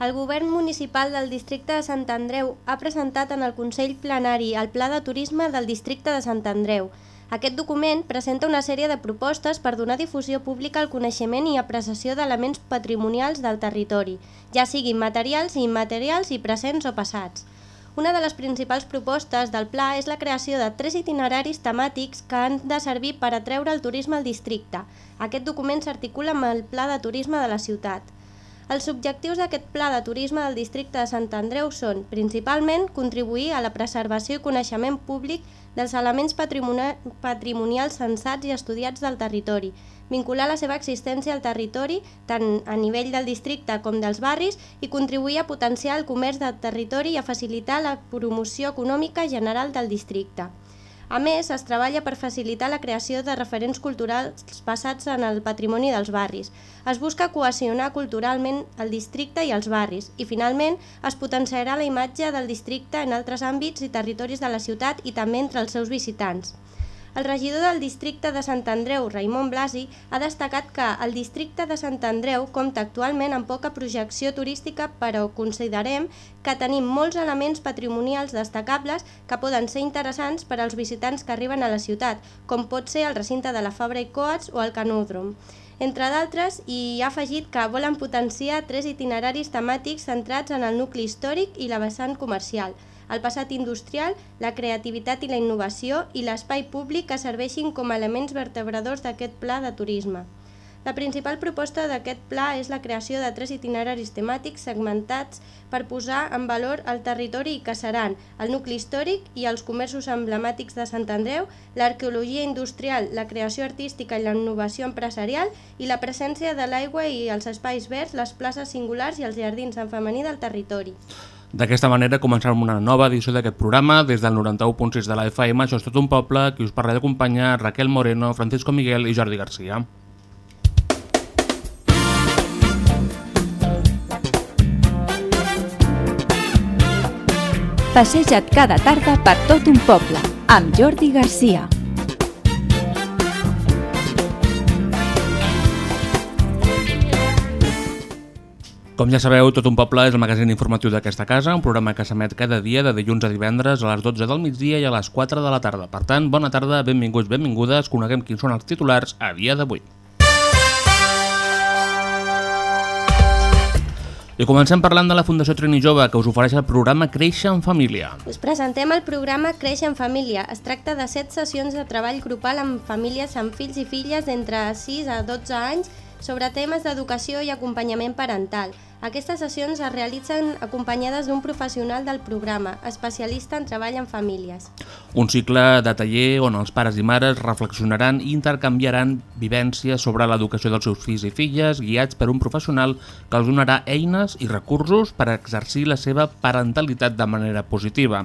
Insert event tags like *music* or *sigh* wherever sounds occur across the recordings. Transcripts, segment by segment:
El govern municipal del districte de Sant Andreu ha presentat en el Consell Plenari el Pla de Turisme del districte de Sant Andreu. Aquest document presenta una sèrie de propostes per donar difusió pública al coneixement i apreciació d'elements patrimonials del territori, ja siguin materials i immaterials i presents o passats. Una de les principals propostes del pla és la creació de tres itineraris temàtics que han de servir per atreure el turisme al districte. Aquest document s'articula amb el Pla de Turisme de la ciutat. Els objectius d'aquest pla de turisme del districte de Sant Andreu són, principalment, contribuir a la preservació i coneixement públic dels elements patrimoni patrimonials sensats i estudiats del territori, vincular la seva existència al territori tant a nivell del districte com dels barris i contribuir a potenciar el comerç del territori i a facilitar la promoció econòmica general del districte. A més, es treballa per facilitar la creació de referents culturals basats en el patrimoni dels barris. Es busca cohesionar culturalment el districte i els barris i, finalment, es potenciarà la imatge del districte en altres àmbits i territoris de la ciutat i també entre els seus visitants. El regidor del districte de Sant Andreu, Raimon Blasi, ha destacat que el districte de Sant Andreu compta actualment amb poca projecció turística, però considerem que tenim molts elements patrimonials destacables que poden ser interessants per als visitants que arriben a la ciutat, com pot ser el recinte de la Fabra i Coats o el Canòdrom. Entre d'altres, i ha afegit que volen potenciar tres itineraris temàtics centrats en el nucli històric i la vessant comercial – el passat industrial, la creativitat i la innovació i l'espai públic que serveixin com a elements vertebradors d'aquest pla de turisme. La principal proposta d'aquest pla és la creació de tres itineraris temàtics segmentats per posar en valor el territori i que seran el nucli històric i els comerços emblemàtics de Sant Andreu, l'arqueologia industrial, la creació artística i la innovació empresarial i la presència de l'aigua i els espais verds, les places singulars i els jardins en femení del territori. D'aquesta manera començarem una nova edició d'aquest programa des del 91.6 de la FM, això és tot un poble, qui us parla d'acompanyar Raquel Moreno, Francisco Miguel i Jordi Garcia. Passeja't cada tarda per tot un poble, amb Jordi Garcia. Com ja sabeu, Tot un poble és el magazín informatiu d'aquesta casa, un programa que s'emet cada dia de dilluns a divendres a les 12 del migdia i a les 4 de la tarda. Per tant, bona tarda, benvinguts, benvingudes, coneguem quins són els titulars a dia d'avui. I comencem parlant de la Fundació Trini Jove, que us ofereix el programa Créixer en Família. Us presentem el programa Creix en Família. Es tracta de 7 sessions de treball grupal amb famílies amb fills i filles d'entre 6 a 12 anys sobre temes d'educació i acompanyament parental. Aquestes sessions es realitzen acompanyades d'un professional del programa, especialista en treball en famílies. Un cicle de taller on els pares i mares reflexionaran i intercanviaran vivències sobre l'educació dels seus fills i filles, guiats per un professional que els donarà eines i recursos per exercir la seva parentalitat de manera positiva.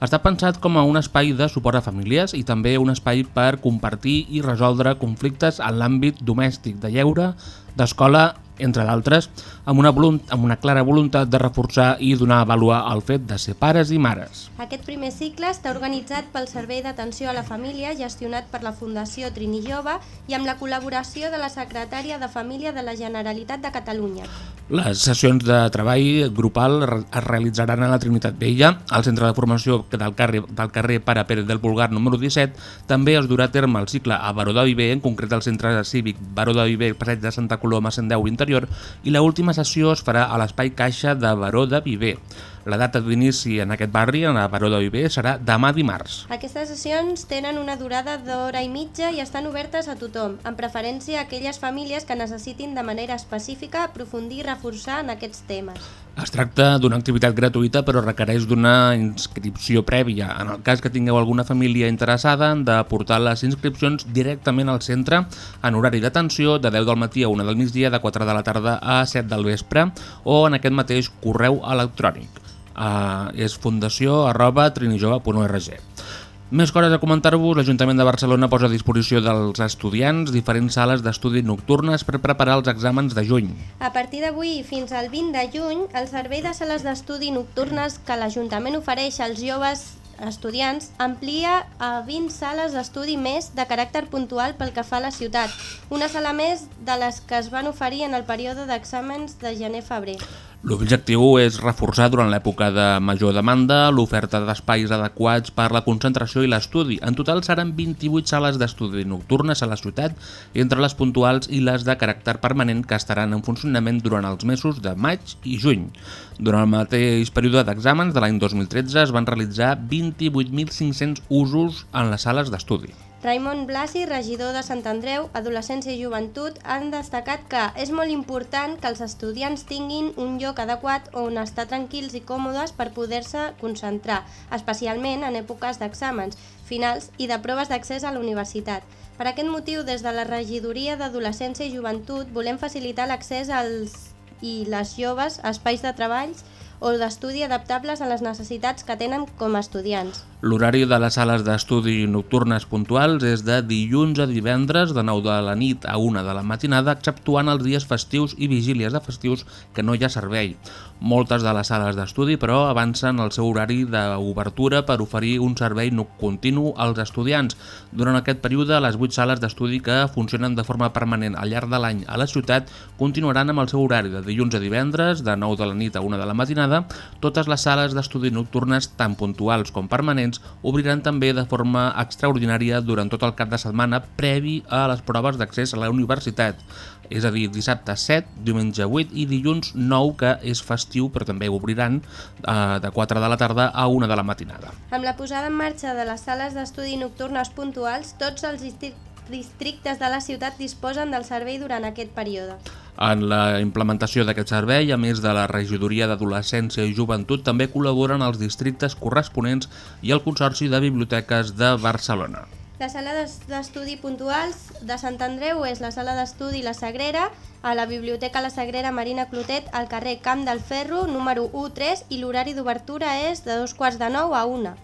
Està pensat com a un espai de suport a famílies i també un espai per compartir i resoldre conflictes en l'àmbit domèstic, de lleure, d'escola entre d'altres, amb, una amb una clara voluntat de reforçar i donar a avaluar el fet de ser pares i mares. Aquest primer cicle està organitzat pel Servei d'Atenció a la Família, gestionat per la Fundació Trini Jove i amb la col·laboració de la Secretària de Família de la Generalitat de Catalunya. Les sessions de treball grupal es realitzaran a la Trinitat Vella, al centre de formació del carrer, del carrer Pare Pérez del Pulgar número 17. També es durà a terme el cicle a Baró de Viver, en concret al centre cívic Baró de Viver, passeig de Santa Coloma 110 interior, i l sessió es farà a l'espai Caixa de Baró de Viver. La data d'inici en aquest barri, en la Baró de Viver, serà demà dimarts. Aquestes sessions tenen una durada d'hora i mitja i estan obertes a tothom, en preferència a aquelles famílies que necessitin de manera específica aprofundir i reforçar en aquests temes. Es tracta d'una activitat gratuïta però requereix d'una inscripció prèvia. En el cas que tingueu alguna família interessada, han de portar les inscripcions directament al centre en horari d'atenció de 10 del matí a 1 del migdia, de 4 de la tarda a 7 del vespre o en aquest mateix correu electrònic. Uh, és fundació arroba trinijove.org. Més coses a comentar-vos, l'Ajuntament de Barcelona posa a disposició dels estudiants diferents sales d'estudi nocturnes per preparar els exàmens de juny. A partir d'avui fins al 20 de juny, el servei de sales d'estudi nocturnes que l'Ajuntament ofereix als joves estudiants amplia a 20 sales d'estudi més de caràcter puntual pel que fa a la ciutat, una sala més de les que es van oferir en el període d'exàmens de gener-febrer. L'objectiu és reforçar durant l'època de major demanda l'oferta d'espais adequats per la concentració i l'estudi. En total seran 28 sales d'estudi nocturnes a la ciutat, entre les puntuals i les de caràcter permanent que estaran en funcionament durant els mesos de maig i juny. Durant el mateix període d'exàmens de l'any 2013 es van realitzar 28.500 usos en les sales d'estudi. Raimon Blasi, regidor de Sant Andreu, Adolescència i Joventut, han destacat que és molt important que els estudiants tinguin un lloc adequat on estar tranquils i còmodes per poder-se concentrar, especialment en èpoques d'exàmens, finals i de proves d'accés a la universitat. Per aquest motiu, des de la regidoria d'Adolescència i Joventut, volem facilitar l'accés als i les joves a espais de treballs o d'estudi adaptables a les necessitats que tenen com a estudiants. L'horari de les sales d'estudi nocturnes puntuals és de dilluns a divendres de 9 de la nit a 1 de la matinada, exceptuant els dies festius i vigílies de festius que no hi ha servei. Moltes de les sales d'estudi, però, avancen el seu horari d'obertura per oferir un servei no continu als estudiants. Durant aquest període, les 8 sales d'estudi que funcionen de forma permanent al llarg de l'any a la ciutat continuaran amb el seu horari de dilluns a divendres, de 9 de la nit a 1 de la matinada. Totes les sales d'estudi nocturnes, tant puntuals com permanents, obriran també de forma extraordinària durant tot el cap de setmana previ a les proves d'accés a la universitat és a dir, dissabte 7, diumenge 8 i dilluns 9, que és festiu, però també obriran eh, de 4 de la tarda a 1 de la matinada. Amb la posada en marxa de les sales d'estudi nocturnes puntuals, tots els distri- districtes de la ciutat disposen del servei durant aquest període. En la implementació d'aquest servei, a més de la Regidoria d'Adolescència i Joventut, també col·laboren els districtes corresponents i el Consorci de Biblioteques de Barcelona. La sala d'es- d'estudi puntuals de Sant Andreu és la sala d'estudi La Sagrera, a la Biblioteca La Sagrera Marina Clotet, al carrer Camp del Ferro, número 1-3, i l'horari d'obertura és de dos quarts de nou a una.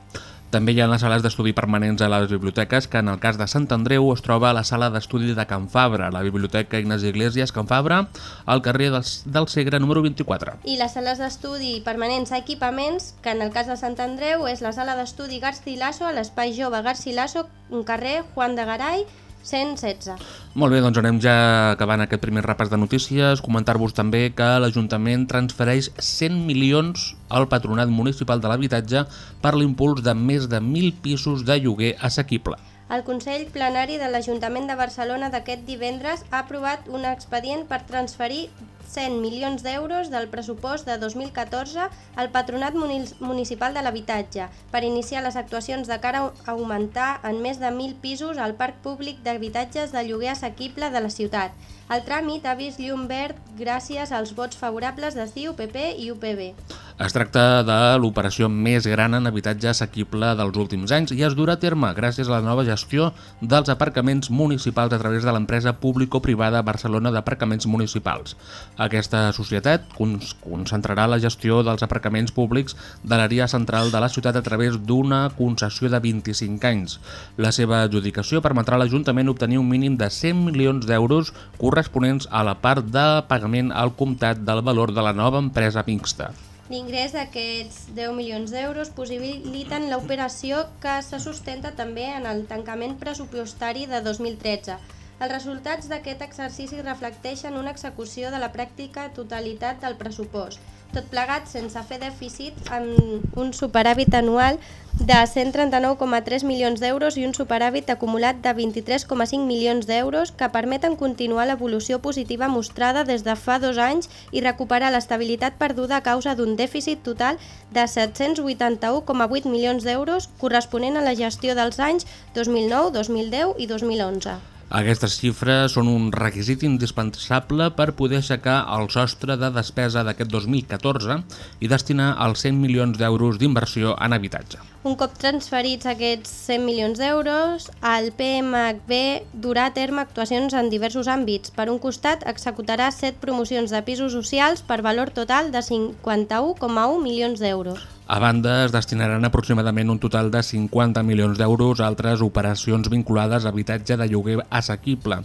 També hi ha les sales d'estudi permanents a les biblioteques, que en el cas de Sant Andreu es troba a la sala d'estudi de Can Fabra, la Biblioteca Ignasi Iglesias Can Fabra, al carrer del, del Segre número 24. I les sales d'estudi permanents a equipaments, que en el cas de Sant Andreu és la sala d'estudi Garcilaso, a l'espai jove Garcilaso, un carrer Juan de Garay, 116. Molt bé, doncs anem ja acabant aquest primer repàs de notícies. Comentar-vos també que l'Ajuntament transfereix 100 milions al Patronat Municipal de l'Habitatge per l'impuls de més de 1.000 pisos de lloguer assequible. El Consell Plenari de l'Ajuntament de Barcelona d'aquest divendres ha aprovat un expedient per transferir 100 milions d'euros del pressupost de 2014 al Patronat Muni- Municipal de l'Habitatge per iniciar les actuacions de cara a augmentar en més de 1.000 pisos el parc públic d'habitatges de lloguer assequible de la ciutat. El tràmit ha vist llum verd gràcies als vots favorables de CiU, PP i UPB. Es tracta de l'operació més gran en habitatge assequible dels últims anys i es durà a terme gràcies a la nova gestió dels aparcaments municipals a través de l'empresa público-privada Barcelona d'Aparcaments Municipals. Aquesta societat concentrarà la gestió dels aparcaments públics de l'àrea central de la ciutat a través d'una concessió de 25 anys. La seva adjudicació permetrà a l'Ajuntament obtenir un mínim de 100 milions d'euros corresponents a la part de pagament al comptat del valor de la nova empresa mixta. L'ingrés d'aquests 10 milions d'euros possibiliten l'operació que se sustenta també en el tancament pressupostari de 2013. Els resultats d'aquest exercici reflecteixen una execució de la pràctica totalitat del pressupost. tot plegat sense fer dèficit amb un superàvit anual de 139,3 milions d'euros i un superàvit acumulat de 23,5 milions d'euros que permeten continuar l'evolució positiva mostrada des de fa dos anys i recuperar l'estabilitat perduda a causa d'un dèficit total de 781,8 milions d'euros corresponent a la gestió dels anys 2009, 2010 i 2011. Aquestes xifres són un requisit indispensable per poder aixecar el sostre de despesa d'aquest 2014 i destinar els 100 milions d'euros d'inversió en habitatge. Un cop transferits aquests 100 milions d'euros, el PMHB durà a terme actuacions en diversos àmbits. Per un costat, executarà 7 promocions de pisos socials per valor total de 51,1 milions d'euros. A banda, es destinaran aproximadament un total de 50 milions d'euros a altres operacions vinculades a habitatge de lloguer assequible.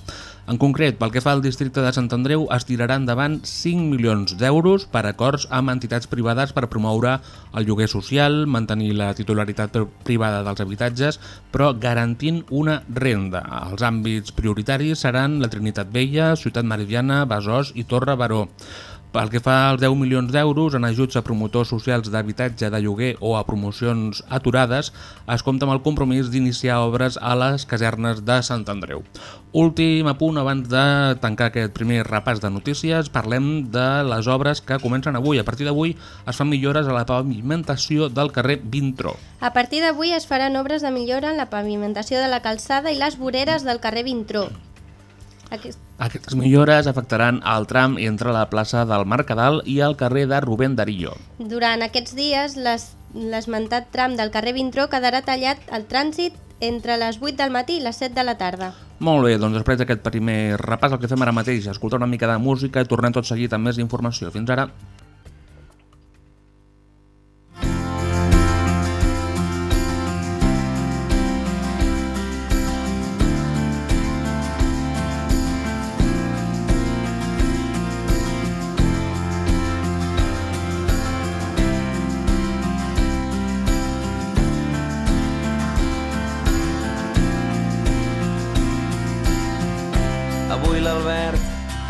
En concret, pel que fa al districte de Sant Andreu, es tirarà endavant 5 milions d'euros per acords amb entitats privades per promoure el lloguer social, mantenir la titularitat privada dels habitatges, però garantint una renda. Els àmbits prioritaris seran la Trinitat Vella, Ciutat Meridiana, Besòs i Torre Baró. Pel que fa als 10 milions d'euros en ajuts a promotors socials d'habitatge de lloguer o a promocions aturades, es compta amb el compromís d'iniciar obres a les casernes de Sant Andreu. Últim apunt, abans de tancar aquest primer repàs de notícies, parlem de les obres que comencen avui. A partir d'avui es fan millores a la pavimentació del carrer Vintró. A partir d'avui es faran obres de millora en la pavimentació de la calçada i les voreres del carrer Vintró. Aquest... Aquestes millores afectaran el tram entre la plaça del Mercadal i el carrer de Rubén Darillo. Durant aquests dies, les- l'esmentat tram del carrer Vintró quedarà tallat al trànsit entre les 8 del matí i les 7 de la tarda. Molt bé, doncs després d'aquest primer repàs el que fem ara mateix, escoltar una mica de música i tornem tot seguit amb més informació. Fins ara.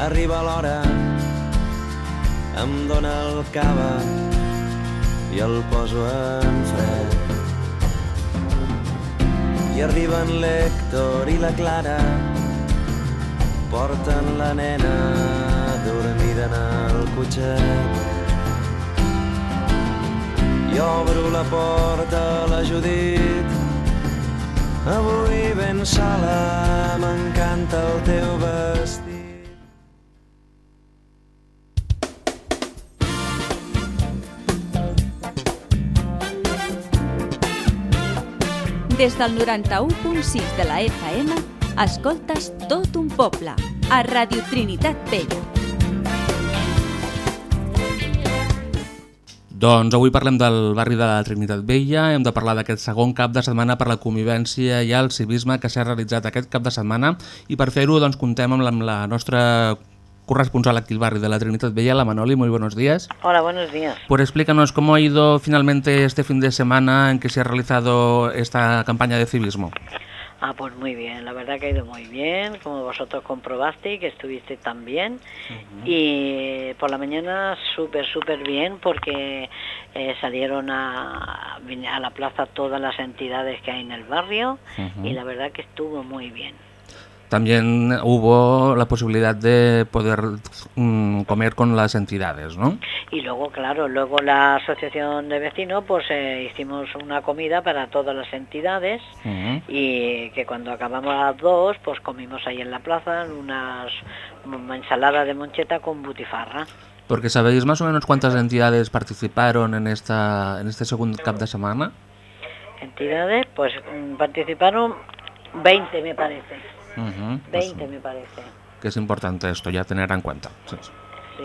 Arriba l'hora, em dóna el cava i el poso en fred. I arriben l'Hèctor i la Clara, porten la nena dormida en el cotxet. I obro la porta a la Judit, Avui ben sola m'encanta el teu vestit. Des del 91.6 de la FM, escoltes tot un poble, a Radio Trinitat Vella. Doncs avui parlem del barri de la Trinitat Vella, hem de parlar d'aquest segon cap de setmana per la convivència i el civisme que s'ha realitzat aquest cap de setmana i per fer-ho doncs, la, amb la nostra corresponsal aquí al barri de la Trinitat Vella, la Manoli, muy buenos días. Hola, buenos días. Pues explícanos cómo ha ido finalmente este fin de semana en que se ha realizado esta campaña de civismo. Ah, pues muy bien, la verdad que ha ido muy bien, como vosotros comprobaste que estuviste tan bien. Y por la mañana súper, súper bien porque eh, salieron a, a la plaza todas las entidades que hay en el barrio y la verdad que estuvo muy bien. También hubo la posibilidad de poder mm, comer con las entidades, ¿no? Y luego, claro, luego la asociación de vecinos, pues eh, hicimos una comida para todas las entidades y que cuando acabamos a las dos, pues comimos ahí en la plaza unas una ensalada de moncheta con butifarra. Porque sabéis más o menos cuántas entidades participaron en esta en este segundo cap de semana. Entidades, pues mm, participaron 20 me parece, Ujú, pues, 20 me parece. que es importante esto ya tener en cuenta. sí. Sí.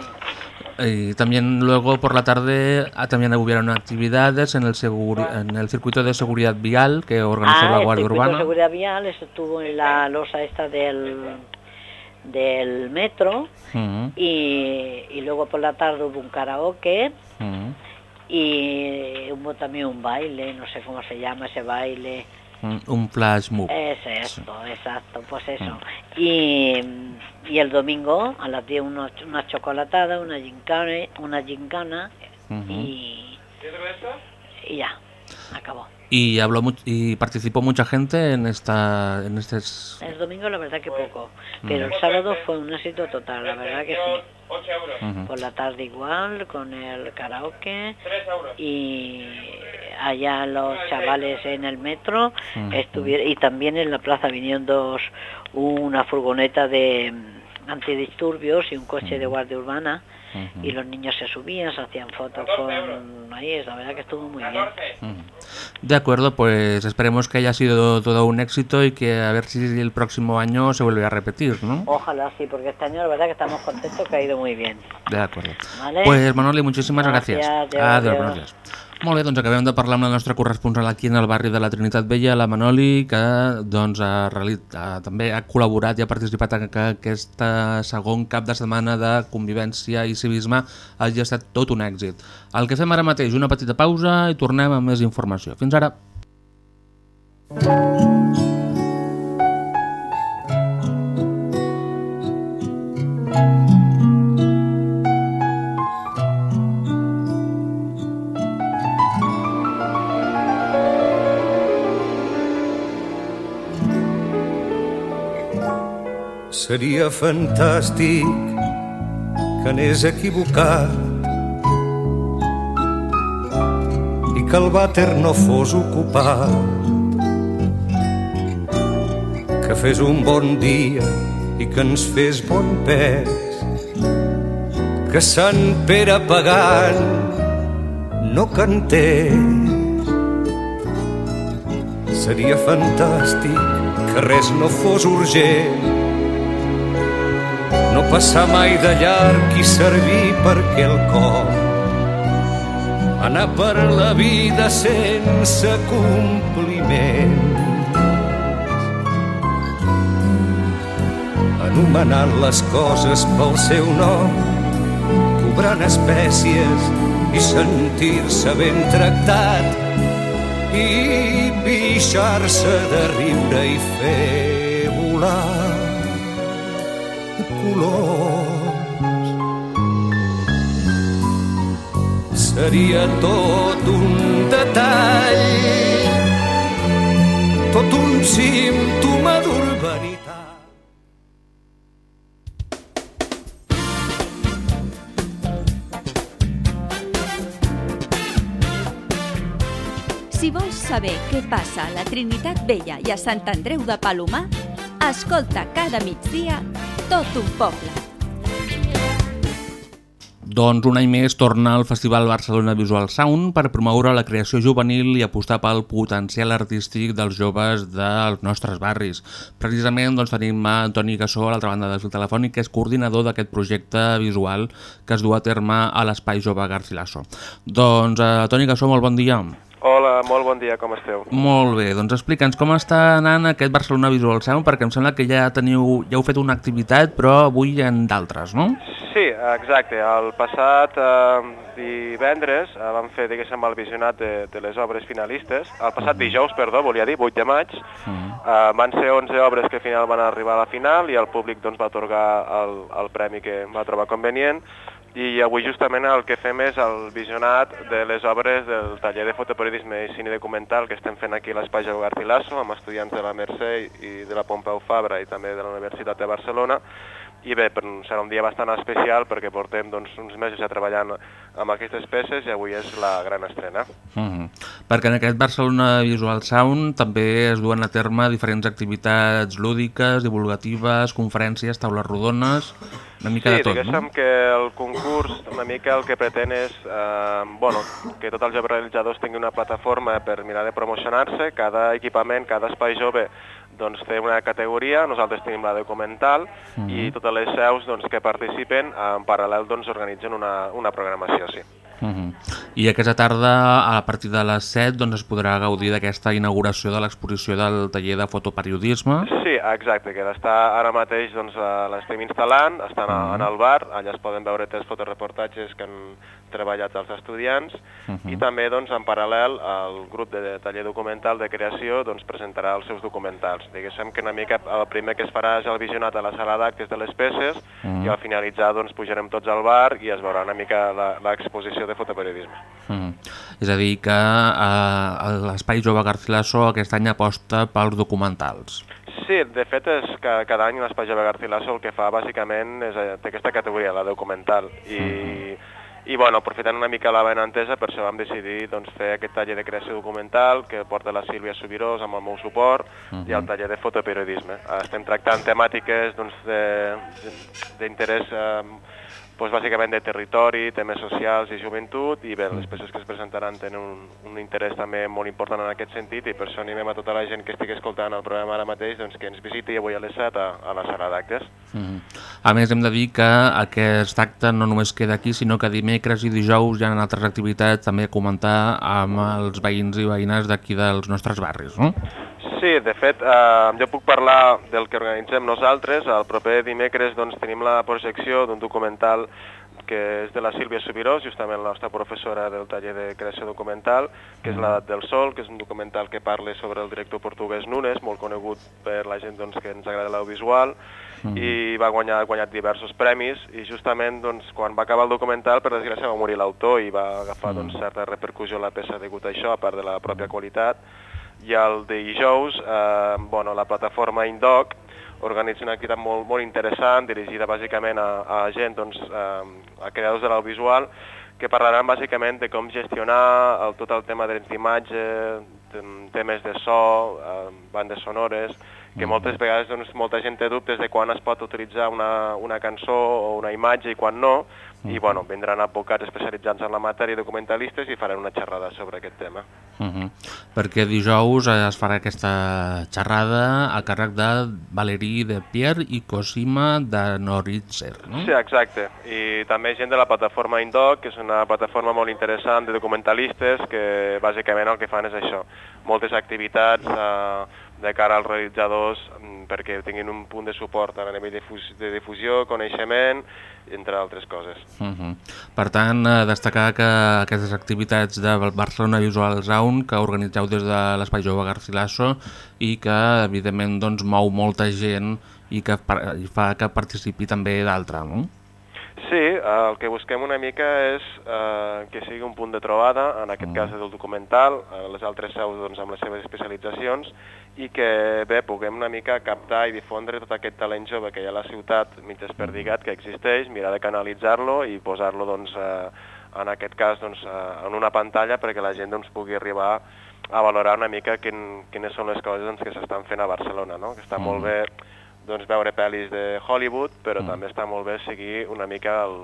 Y también luego por la tarde ah, también hubieron actividades en el en el circuito de seguridad vial que organizó Ah, la el Guardia circuito de Urbana. seguridad vial, estuvo en la losa esta del del metro Ujú, y, y luego por la tarde hubo un karaoke ujú. y hubo también un baile, no sé cómo se llama ese baile, Un- Un flash move. Es esto, exacto, pues eso. Y, y el domingo a las 10 unos- una chocolatada, una gincana, una gincana y, y ya, acabó. Y habló mu- y participó mucha gente en esta en este El domingo la verdad que poco, pero el sábado fue un éxito total, la verdad que sí. Por la tarde igual, con el karaoke y allá los chavales en el metro Ujú. estuvieron y también en la plaza vinieron dos, una furgoneta de mm, antidisturbios y un coche de guardia urbana Ujú. y los niños se subían, se hacían fotos con ahí, la verdad que estuvo muy bien. De acuerdo, pues esperemos que haya sido todo un éxito y que a ver si el próximo año se vuelve a repetir, ¿no? Ojalá sí, porque este año la verdad que estamos contentos que ha ido muy bien. De acuerdo. Vale. Pues Manoli, adéu, Adéu, adéu. buenos días. Molt bé, doncs acabem de parlar amb la nostra corresponsal aquí en el barri de la Trinitat Vella, la Manoli, que doncs, ha, reali- ha, també ha col·laborat i ha participat en que aquest segon cap de setmana de convivència i civisme hagi estat tot un èxit. El que fem ara mateix, una petita pausa i tornem amb més informació. Fins ara. Seria fantàstic que anés equivocat i que el vàter no fos ocupat que fes un bon dia i que ens fes bon pes que Sant Pere pagant no cantés. Seria fantàstic que res no fos urgent passar mai de llarg i servir perquè el cor anar per la vida sense compliment anomenant les coses pel seu nom cobrant espècies i sentir-se ben tractat i pixar-se de riure i fer volar colors. Seria tot un detall, tot un símptoma d'urbanitat. Si vols saber què passa a la Trinitat Vella i a Sant Andreu de Palomar, escolta cada migdia tot un poble. Doncs un any més torna el Festival Barcelona Visual Sound per promoure la creació juvenil i apostar pel potencial artístic dels joves dels nostres barris. Precisament doncs, tenim a Antoni Gassó a l'altra banda del fil telefònic, que és coordinador d'aquest projecte visual que es du a terme a l'Espai Jove Garcilaso. Doncs, eh, Toni Gassó, molt bon dia. Hola, molt bon dia, com esteu? Molt bé, doncs explica'ns com està anant aquest Barcelona Visual Sound, perquè em sembla que ja teniu, ja heu fet una activitat, però avui hi ha d'altres, no? Sí, exacte. El passat eh, divendres eh, vam fer, diguéssim, el visionat de, de les obres finalistes. El passat dijous, perdó, volia dir, 8 de maig. Eh, van ser 11 obres que al final van arribar a la final i el públic doncs, va atorgar el, el premi que va trobar convenient. I avui justament el que fem és el visionat de les obres del taller de fotoperiodisme i cine documental que estem fent aquí a l'Espai Jau Garcilaso amb estudiants de la Mercè i de la Pompeu Fabra i també de la Universitat de Barcelona i bé, serà un dia bastant especial perquè portem doncs, uns mesos ja treballant amb aquestes peces i avui és la gran estrena. Uh -huh. Perquè en aquest Barcelona Visual Sound també es duen a terme diferents activitats lúdiques, divulgatives, conferències, taules rodones, una mica sí, de tot, diguéssim no? que el concurs una mica el que pretén és eh, bueno, que tots els joves realitzadors tinguin una plataforma per mirar de promocionar-se, cada equipament, cada espai jove doncs té una categoria, nosaltres tenim la documental i totes les seus doncs, que participen en paral·lel doncs, organitzen una, una programació, sí. Uh -huh. I aquesta tarda, a partir de les 7, doncs, es podrà gaudir d'aquesta inauguració de l'exposició del taller de fotoperiodisme. Sí, exacte, que està ara mateix doncs, eh, l'estem instal·lant, estan uh -huh. en el bar, allà es poden veure tres fotoreportatges que han treballat els estudiants uh -huh. i també doncs, en paral·lel el grup de taller documental de creació doncs, presentarà els seus documentals. Diguéssim que una mica el primer que es farà és el visionat a la sala d'actes de les peces uh -huh. i al finalitzar doncs, pujarem tots al bar i es veurà una mica l'exposició de fotoperiodisme. Uh -huh. És a dir, que eh, l'Espai Jove Garcilaso aquest any aposta pels documentals. Sí, de fet és que cada any l'Espai Jove Garcilaso el que fa bàsicament és té aquesta categoria, la documental, i uh -huh i bueno, aprofitant una mica la benentesa, per això vam decidir doncs, fer aquest taller de creació documental que porta la Sílvia Subirós amb el meu suport uh -huh. i el taller de fotoperiodisme. Estem tractant temàtiques doncs, d'interès eh, doncs, bàsicament de territori, temes socials i joventut, i bé, les peces que es presentaran tenen un, un interès també molt important en aquest sentit, i per això animem a tota la gent que estigui escoltant el programa ara mateix doncs, que ens visiti avui a les 7 a, a la sala d'actes. Mm -hmm. A més, hem de dir que aquest acte no només queda aquí, sinó que dimecres i dijous hi ha altres activitats també a comentar amb els veïns i veïnes d'aquí dels nostres barris, no? Sí, de fet, eh, jo puc parlar del que organitzem nosaltres. El proper dimecres doncs, tenim la projecció d'un documental que és de la Sílvia Subirós, justament la nostra professora del taller de creació documental, que és l'edat del sol, que és un documental que parla sobre el director portuguès Nunes, molt conegut per la gent doncs, que ens agrada l'audiovisual, mm. i va guanyar ha guanyat diversos premis, i justament doncs, quan va acabar el documental, per desgràcia va morir l'autor i va agafar mm. doncs, certa repercussió la peça degut a això, a part de la pròpia qualitat, i el dijous eh, bueno, la plataforma Indoc organitza una activitat molt, molt interessant dirigida bàsicament a, a gent, doncs, eh, a creadors de l'audiovisual que parlaran bàsicament de com gestionar el, tot el tema de d'imatge, temes de so, eh, bandes sonores, que moltes vegades doncs, molta gent té dubtes de quan es pot utilitzar una, una cançó o una imatge i quan no, i bueno, vindran advocats especialitzats en la matèria documentalistes i faran una xerrada sobre aquest tema. Uh -huh. Perquè dijous es farà aquesta xerrada a càrrec de Valerí de Pierre i Cosima de Noritzer, no? Sí, exacte. I també gent de la plataforma Indoc, que és una plataforma molt interessant de documentalistes que bàsicament el que fan és això, moltes activitats eh, de cara als realitzadors mm, perquè tinguin un punt de suport a nivell de, de difusió, coneixement, entre altres coses. Uh -huh. Per tant, eh, destacar que aquestes activitats de Barcelona Visual Zone que organitzeu des de l'Espai Jove Garcilaso i que, evidentment, doncs, mou molta gent i que fa que participi també d'altra, no? Sí, el que busquem una mica és eh, que sigui un punt de trobada, en aquest -huh. cas del documental, eh, les altres seus doncs, amb les seves especialitzacions, i que bé, puguem una mica captar i difondre tot aquest talent jove que hi ha a la ciutat mig desperdigat que existeix, mirar de canalitzar-lo i posar-lo doncs, eh, en aquest cas doncs, eh, en una pantalla perquè la gent doncs, pugui arribar a valorar una mica quin, quines són les coses doncs, que s'estan fent a Barcelona, no? que està mm. molt bé doncs, veure pel·lis de Hollywood, però mm. també està molt bé seguir una mica el,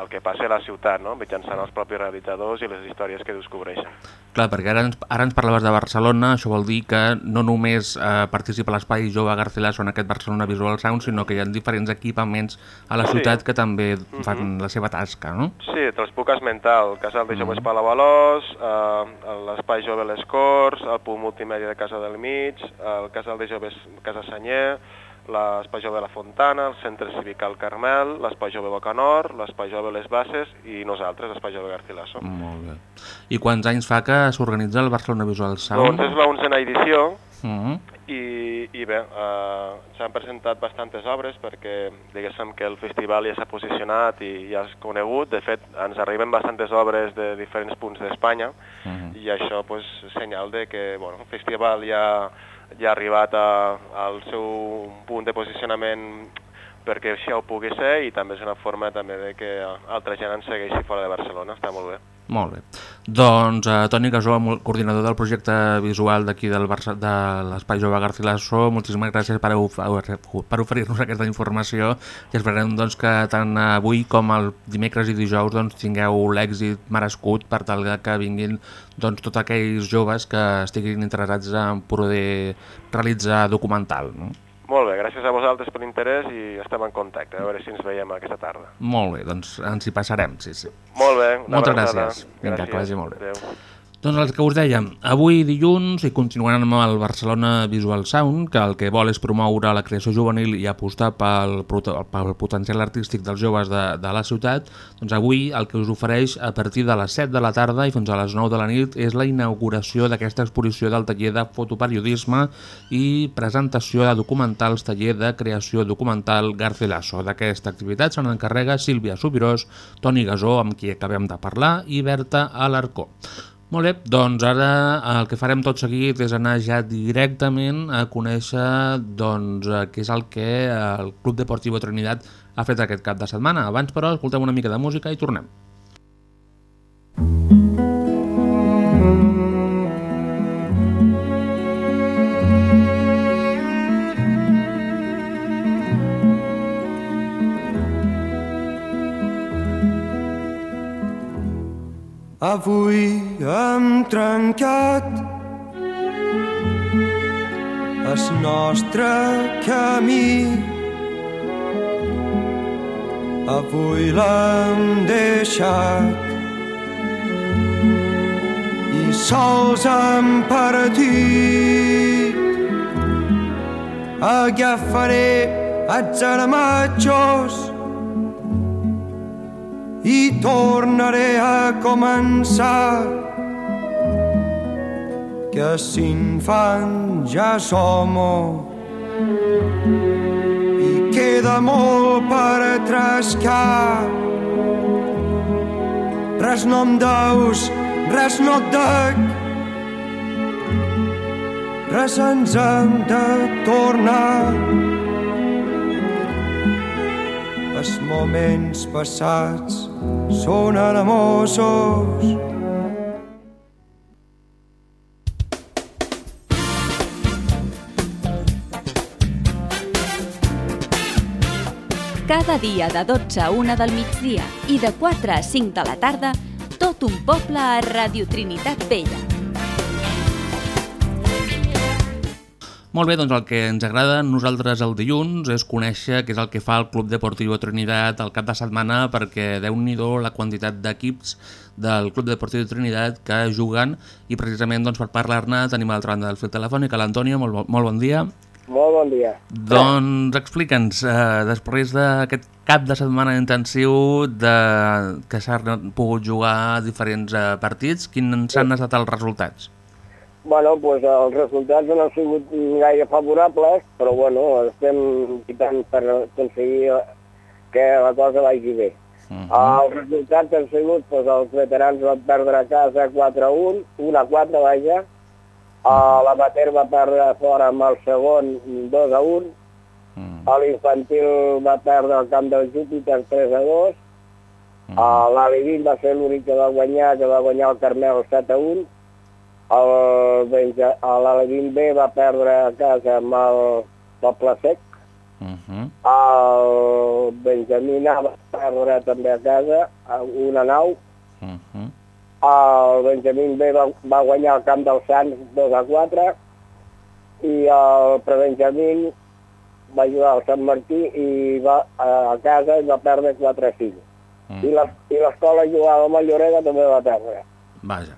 el que passa a la ciutat, no? mitjançant els propis realitzadors i les històries que descobreixen. Clar, perquè ara ens, ara ens parlaves de Barcelona, això vol dir que no només eh, participa l'Espai Jove Garcilaso en aquest Barcelona Visual Sound, sinó que hi ha diferents equipaments a la ciutat sí. que també fan mm -hmm. la seva tasca, no? Sí, te'ls puc esmentar, el Casal de Joves mm -hmm. Palau-Alòs, eh, l'Espai Jove Les Corts, el punt multimèdia de Casa del Mig, el Casal de Joves Casa Sanyer, l'Espai Jove de la Fontana, el Centre Cívic al Carmel, l'Espai Jove Bocanor, l'Espai Jove Les Bases i nosaltres, l'Espai Jove Garcilaso. Molt bé. I quants anys fa que s'organitza el Barcelona Visual Sound? Doncs és la 11a edició uh mhm. -huh. i, i bé, eh, s'han presentat bastantes obres perquè diguéssim que el festival ja s'ha posicionat i ja és conegut. De fet, ens arriben bastantes obres de diferents punts d'Espanya uh mhm. -huh. i això pues, senyal de que bueno, el festival ja ja ha arribat a, al seu punt de posicionament perquè així ho pugui ser i també és una forma també de que altra gent ens segueixi fora de Barcelona, està molt bé. Molt bé. Doncs eh, Toni Casó, coordinador del projecte visual d'aquí del Barça, de l'Espai Jove Garcilaso, moltíssimes gràcies per, per oferir-nos aquesta informació i esperem doncs, que tant avui com el dimecres i dijous doncs, tingueu l'èxit merescut per tal que vinguin doncs, tots aquells joves que estiguin interessats en poder realitzar documental. No? Molt bé, gràcies a vosaltres per l'interès i estem en contacte, a veure si ens veiem aquesta tarda. Molt bé, doncs ens hi passarem, sí, sí. Molt bé, Moltes abraçada. gràcies. Vinga, que vagi molt bé. Adéu. Doncs el que us dèiem, avui dilluns i continuant amb el Barcelona Visual Sound, que el que vol és promoure la creació juvenil i apostar pel, pel potencial artístic dels joves de, de la ciutat, doncs avui el que us ofereix a partir de les 7 de la tarda i fins a les 9 de la nit és la inauguració d'aquesta exposició del taller de fotoperiodisme i presentació de documentals, taller de creació documental Garcilaso. D'aquesta activitat se n'encarrega Sílvia Subirós, Toni Gasó, amb qui acabem de parlar, i Berta Alarcó. Molt bé, doncs ara el que farem tot seguit és anar ja directament a conèixer doncs, eh, què és el que el Club Deportivo Trinidad ha fet aquest cap de setmana. Abans, però, escoltem una mica de música i tornem. Avui hem trencat el nostre camí. Avui l'hem deixat i sols hem partit. Agafaré els armatxos i tornaré a començar. Que s'infant ja som i queda molt per trascar. Res no em deus, res no et dec. Res ens hem de tornar els moments passats són hermosos. Cada dia de 12 a 1 del migdia i de 4 a 5 de la tarda, tot un poble a Radio Trinitat Vella. Molt bé, doncs el que ens agrada nosaltres el dilluns és conèixer què és el que fa el Club Deportivo Trinidad al cap de setmana perquè déu nhi la quantitat d'equips del Club Deportivo Trinidad que juguen i precisament doncs, per parlar-ne tenim a l'altra banda del fil telefònic l'Antonio, molt, molt bon dia. Molt bon dia. Doncs explica'ns, eh, després d'aquest cap de setmana intensiu de... que s'han pogut jugar diferents eh, partits, quins han estat els resultats? Bueno, pues els resultats no han sigut gaire favorables, però bueno, estem lluitant per aconseguir que la cosa vagi bé. Uh -huh. Els resultats han sigut, pues, els veterans van perdre a casa 4-1, 1-4, vaja, uh, l'amater va perdre fora amb el segon 2-1, uh. l'infantil va perdre al camp del Júpiter 3-2, uh, l'Alivin va ser l'únic que va guanyar, que va guanyar el Carmel 7-1, l'Alevin B va perdre a casa amb el Poble Sec. El Benjamín A va perdre també a casa, una nau. El Benjamín B va, va guanyar el camp dels Sants 2 a 4 i el Prebenjamín va jugar al Sant Martí i va a, casa i va perdre 4 a 5. I la- I l'escola jugava amb el Llorega també va perdre. Vaja.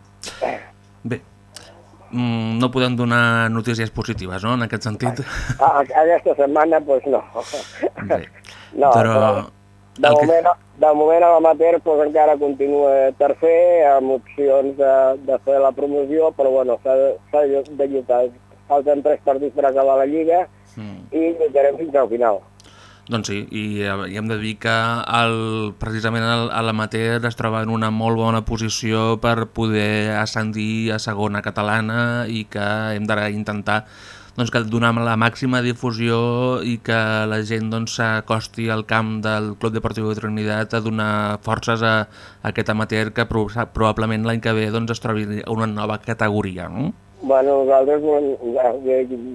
Mm, no podem donar notícies positives, no?, en aquest sentit. A, a, aquesta setmana, doncs no. Bé, *laughs* No, però... De el que- moment, de moment a l'amater pues, encara continua tercer, amb opcions de, de fer la promoció, però bueno, s'ha de lluitar. Falten tres partits per acabar la Lliga Mm. i lluitarem fins al final. Doncs sí, i, eh, i hem de dir que el, precisament l'amater es troba en una molt bona posició per poder ascendir a segona catalana i que hem d'intentar doncs, que donar la màxima difusió i que la gent doncs, s'acosti al camp del Club Deportiu de Trinidad a donar forces a, a aquest amater que pro probablement l'any que ve doncs, es trobi una nova categoria. No? Bueno, nosaltres volem-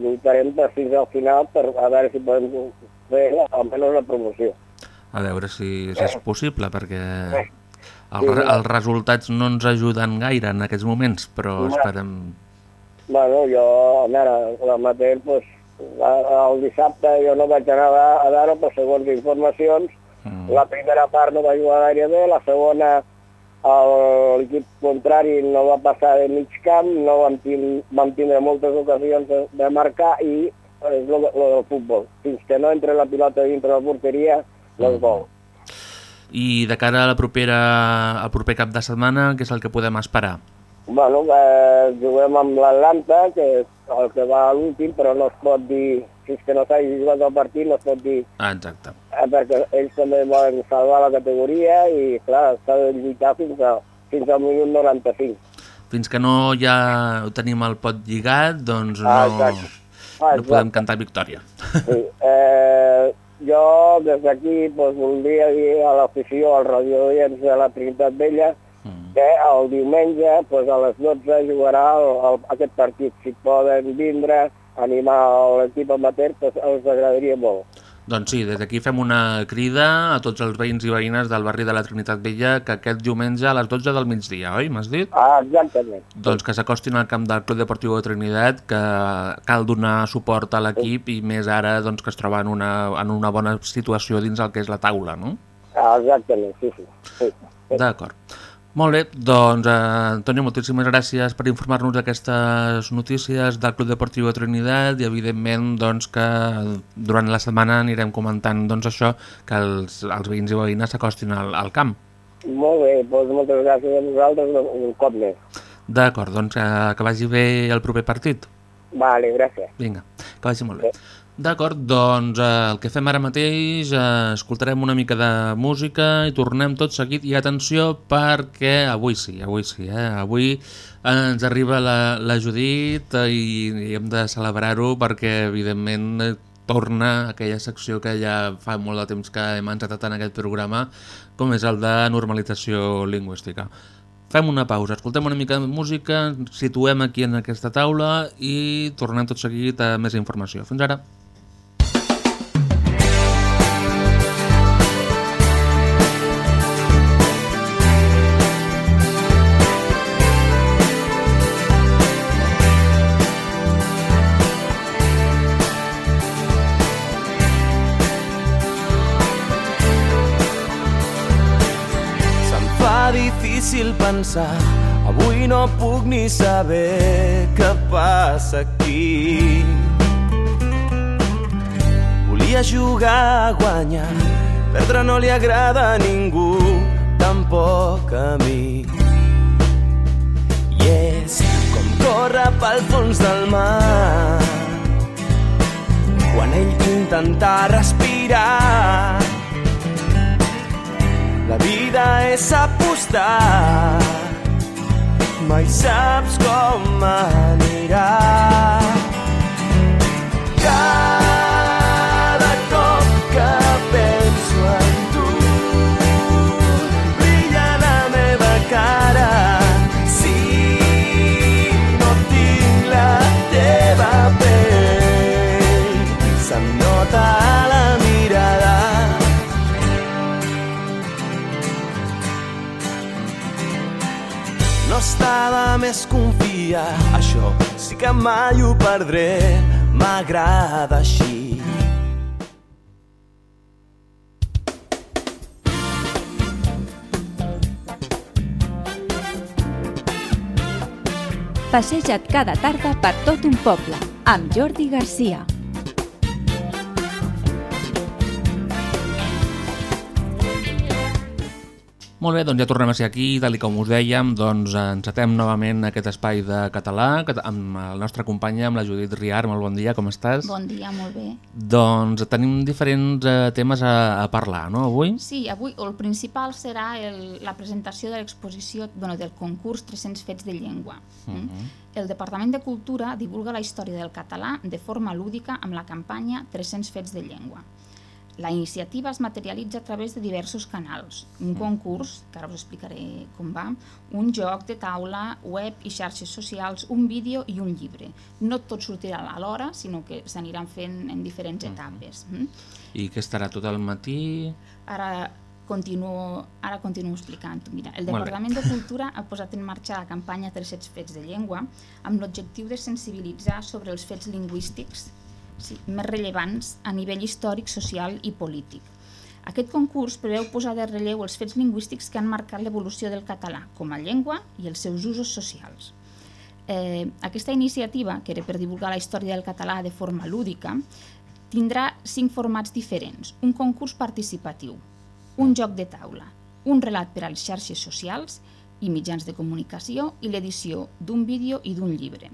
lluitarem fins al final per a veure si podem fer almenys la promoció. A veure si, és possible, perquè el, els resultats no ens ajuden gaire en aquests moments, però No. esperem... Bueno, jo, a veure, l'amater, pues, el dissabte jo no vaig anar a, a veure, però segons informacions, mm. la primera part no va jugar gaire bé, la segona el- l'equip contrari no va passar de mig camp, no vam, tin, vam tindre moltes ocasions de, de marcar i és lo, lo del futbol. Fins que no entre la pilota dintre la porteria, no és gol. I de cara a la propera, al proper cap de setmana, què és el que podem esperar? Bueno, eh, juguem amb l'Atlanta, que és el que va a l'últim, però no es pot dir, fins que no s'hagi jugat el partit, no es pot dir, Ah, exacte. eh, perquè ells també volen salvar la categoria i, clar, s'ha de lluitar fins, a, fins al minut 95. Fins que no ja tenim el pot lligat, doncs no, Ah, exacte. Ah, no podem cantar victòria. Sí. Eh, jo des d'aquí doncs, voldria dir a l'afició, als radioients de la Trinitat Vella, Mm. que el diumenge doncs, a les 12 jugarà el, el, aquest partit. Si poden vindre, animar l'equip amateur, doncs els agradaria molt. Doncs sí, des d'aquí fem una crida a tots els veïns i veïnes del barri de la Trinitat Vella que aquest diumenge a les 12 del migdia, oi? M'has dit? Ah, exactament. Doncs que s'acostin al camp del Club Deportiu de Trinitat, que cal donar suport a l'equip i més ara doncs, que es troba en una, en una bona situació dins el que és la taula, no? Ah, exactament, sí, sí. sí. D'acord. Molt bé, doncs, eh, Antonio, moltíssimes gràcies per informar-nos d'aquestes notícies del Club Deportiu de Trinitat i, evidentment, doncs, que durant la setmana anirem comentant doncs, això, que els, els veïns i veïnes s'acostin al, al camp. Molt bé, doncs moltes gràcies a vosaltres un, cop més. D'acord, doncs que, que vagi bé el proper partit. Vale, gràcies. Vinga, que vagi molt bé. D'acord, doncs eh, el que fem ara mateix, eh, escoltarem una mica de música i tornem tot seguit. I atenció perquè avui sí, avui sí, eh? avui ens arriba la, la Judit eh, i, i hem de celebrar-ho perquè evidentment eh, torna aquella secció que ja fa molt de temps que hem encetat en aquest programa, com és el de normalització lingüística. Fem una pausa, escoltem una mica de música, situem aquí en aquesta taula i tornem tot seguit a més informació. Fins ara. Pensar, avui no puc ni saber què passa aquí. Volia jugar a guanyar, perdre no li agrada a ningú, tampoc a mi. I és com córrer pel fons del mar, quan ell intenta respirar la vida és apostar, mai saps com anirà. Cada cop que penso en tu, brilla la meva cara. Si no tinc la teva pell, se'm nota De més confiar, això sí que mai ho perdré, m'agrada així. Passeja't cada tarda per tot un poble, amb Jordi Garcia. Molt bé, doncs ja tornem a ser aquí, tal i com us dèiem, doncs encetem novament aquest espai de català amb la nostra companya, amb la Judit Riar. Molt bon dia, com estàs? Bon dia, molt bé. Doncs tenim diferents eh, temes a, a parlar, no, avui? Sí, avui el principal serà el, la presentació de l'exposició, bueno, del concurs 300 fets de llengua. Mm? El Departament de Cultura divulga la història del català de forma lúdica amb la campanya 300 fets de llengua. La iniciativa es materialitza a través de diversos canals. Un concurs, que ara us explicaré com va, un joc de taula, web i xarxes socials, un vídeo i un llibre. No tot sortirà alhora, sinó que s'aniran fent en diferents etapes. Mm? I que estarà tot el matí... Ara continuo, ara continuo explicant. Mira, el. Departament de Cultura ha posat en marxa la campanya 300 fets de llengua amb l'objectiu de sensibilitzar sobre els fets lingüístics sí, més rellevants a nivell històric, social i polític. Aquest concurs preveu posar de relleu els fets lingüístics que han marcat l'evolució del català com a llengua i els seus usos socials. Eh, aquesta iniciativa, que era per divulgar la història del català de forma lúdica, tindrà cinc formats diferents. Un concurs participatiu, un joc de taula, un relat per a les xarxes socials i mitjans de comunicació i l'edició d'un vídeo i d'un llibre.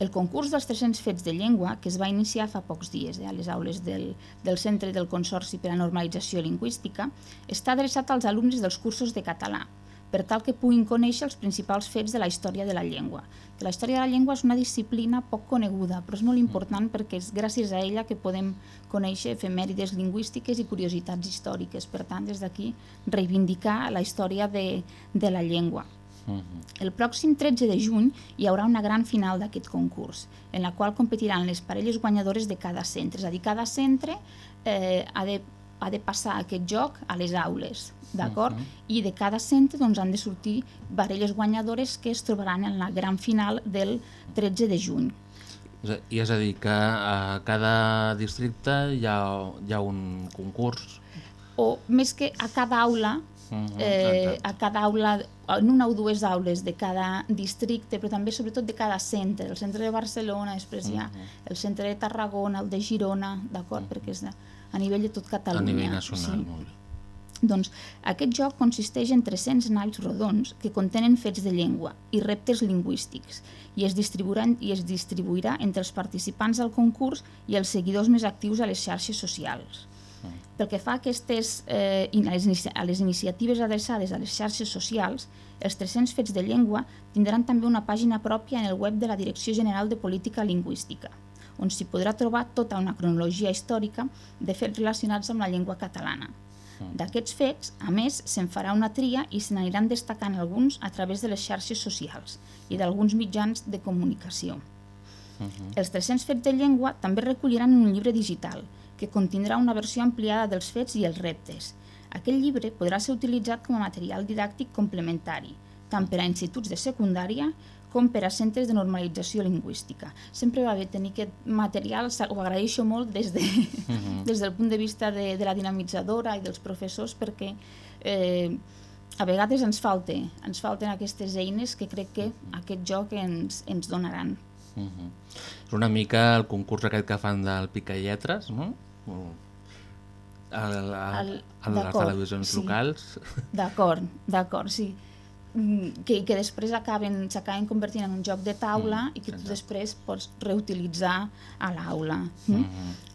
El concurs dels 300 fets de llengua, que es va iniciar fa pocs dies eh, a les aules del, del Centre del Consorci per a Normalització Lingüística, està adreçat als alumnes dels cursos de català, per tal que puguin conèixer els principals fets de la història de la llengua. Que la història de la llengua és una disciplina poc coneguda, però és molt important perquè és gràcies a ella que podem conèixer efemèrides lingüístiques i curiositats històriques. Per tant, des d'aquí, reivindicar la història de, de la llengua. El pròxim 13 de juny hi haurà una gran final d'aquest concurs, en la qual competiran les parelles guanyadores de cada centre. És a dir, cada centre eh, ha, de, ha de passar aquest joc a les aules, d'acord? Uh -huh. I de cada centre doncs, han de sortir parelles guanyadores que es trobaran en la gran final del 13 de juny. I és a dir, que a cada districte hi ha, hi ha un concurs? O més que a cada aula eh, a cada aula, en una o dues aules de cada districte, però també sobretot de cada centre. El centre de Barcelona, després hi ha el centre de Tarragona, el de Girona, d'acord? Perquè és de, a nivell de tot Catalunya. A nivell nacional, sí. molt bé. Doncs aquest joc consisteix en 300 naips rodons que contenen fets de llengua i reptes lingüístics i es, i es distribuirà entre els participants del concurs i els seguidors més actius a les xarxes socials. Pel que fa a, aquestes, eh, a, les inici a les iniciatives adreçades a les xarxes socials, els 300 fets de llengua tindran també una pàgina pròpia en el web de la Direcció General de Política Lingüística, on s'hi podrà trobar tota una cronologia històrica de fets relacionats amb la llengua catalana. D'aquests fets, a més, se'n farà una tria i se n'aniran destacant alguns a través de les xarxes socials i d'alguns mitjans de comunicació. Uh -huh. Els 300 fets de llengua també recolliran un llibre digital, que contindrà una versió ampliada dels fets i els reptes. Aquest llibre podrà ser utilitzat com a material didàctic complementari, tant per a instituts de secundària com per a centres de normalització lingüística. Sempre va bé tenir aquest material, ho agraeixo molt des, de, uh *laughs* -huh. des del punt de vista de, de la dinamitzadora i dels professors perquè eh, a vegades ens, falta, ens falten aquestes eines que crec que aquest joc ens, ens donaran. Uh -huh. És una mica el concurs aquest que fan del Pica Lletres, no? A, a, El- a les televisions sí. locals. D'acord, d'acord, sí. Mm, Que, que després acaben s'acaben convertint en un joc de taula mm, i que tu després pots reutilitzar a l'aula. Mm?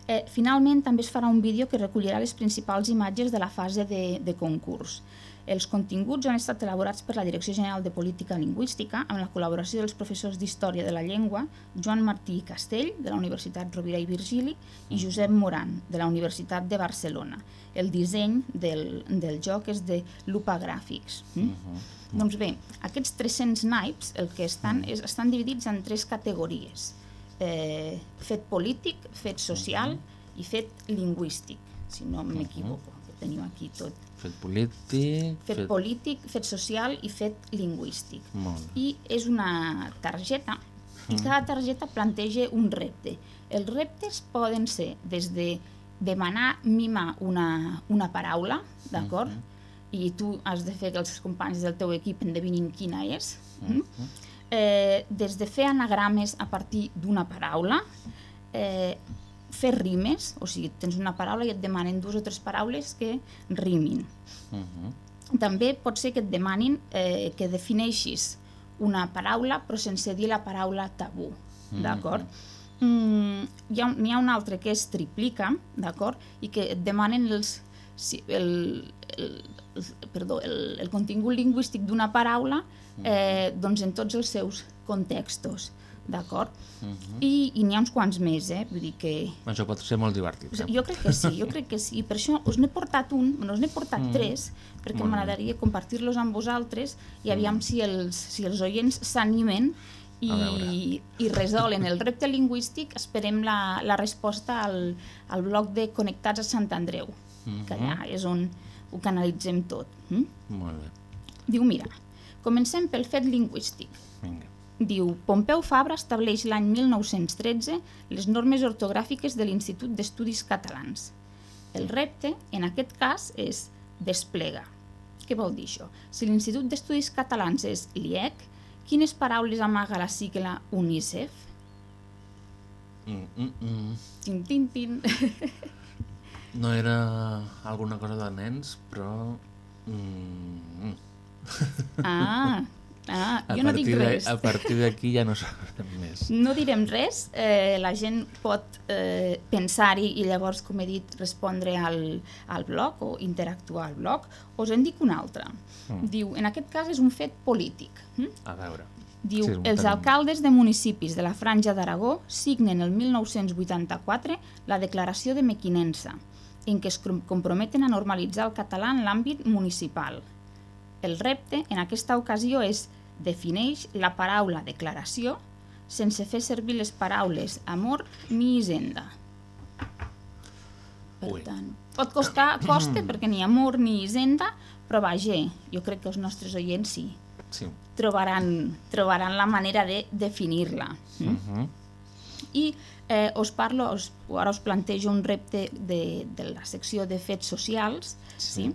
Eh, finalment, també es farà un vídeo que recollirà les principals imatges de la fase de, de concurs. Els continguts han estat elaborats per la Direcció General de Política Lingüística amb la col·laboració dels professors d'Història de la Llengua Joan Martí i Castell, de la Universitat Rovira i Virgili, i Josep Moran, de la Universitat de Barcelona. El disseny del, del joc és de Lupa Gràfics. Mm? Doncs bé, aquests 300 naips el que estan, és, estan dividits en tres categories. Eh, fet polític, fet social i fet lingüístic, si no m'equivoco, que tenim aquí tot. Fet polític... Fet, polític, fet social i fet lingüístic. I és una targeta i cada targeta planteja un repte. Els reptes poden ser des de demanar mimar una, una paraula, d'acord? I tu has de fer que els companys del teu equip endevinin quina és. Mm? Eh, des de fer anagrames a partir d'una paraula, eh, fer rimes, o sigui, tens una paraula i et demanen dues o tres paraules que rimin. També pot ser que et demanin eh, que defineixis una paraula però sense dir la paraula tabú, d'acord? Mm, hi, ha, n'hi ha un altre que és triplica, d'acord? I que et demanen els, si, el, el, el, perdó, el, el contingut lingüístic d'una paraula eh, doncs en tots els seus contextos, d'acord? I, i n'hi ha uns quants més, eh? Vull dir que Això pot ser molt divertit. Eh? Jo crec que sí, jo crec que sí. Per això us n'he portat un, bueno, us n'he portat Mm. tres, perquè m'agradaria compartir-los amb vosaltres i aviam si, els, si els oients s'animen i, i resolen el repte lingüístic. Esperem la, la resposta al, al blog de Connectats a Sant Andreu, que allà és on ho canalitzem tot. Mm? Molt bé. Diu, mira, comencem pel fet lingüístic. Vinga. Diu Pompeu Fabra estableix l'any 1913 les normes ortogràfiques de l'Institut d'Estudis Catalans. El repte, en aquest cas, és desplega. Què vol dir això? Si l'Institut d'Estudis Catalans és l'IEC, quines paraules amaga la sigla UNICEF? Mm, mm, mm. Tin, tin, tin. *laughs* No era alguna cosa de nens, però... Mm, Ah, ah a jo no dic res. A partir d'aquí ja no sabrem més. No direm res, eh, la gent pot eh, pensar-hi i llavors, com he dit, respondre al, al blog o interactuar al blog. Us en dic una altra. Mm. Diu, en aquest cas és un fet polític. Hm? A veure. Diu, Sí, un els tenim. alcaldes de municipis de la Franja d'Aragó signen el 1984 la declaració de Mequinensa, en què es com- comprometen a normalitzar el català en l'àmbit municipal. El repte, en aquesta ocasió, és defineix la paraula declaració sense fer servir les paraules amor ni hisenda. Per Ui. tant, pot costar coste perquè ni amor ni hisenda, però vaja, jo crec que els nostres oients sí, Sí. trobaran, trobaran la manera de definir-la. Mm? Uh -huh. I eh, us parlo, us, ara us plantejo un repte de, de la secció de fets socials. Sí.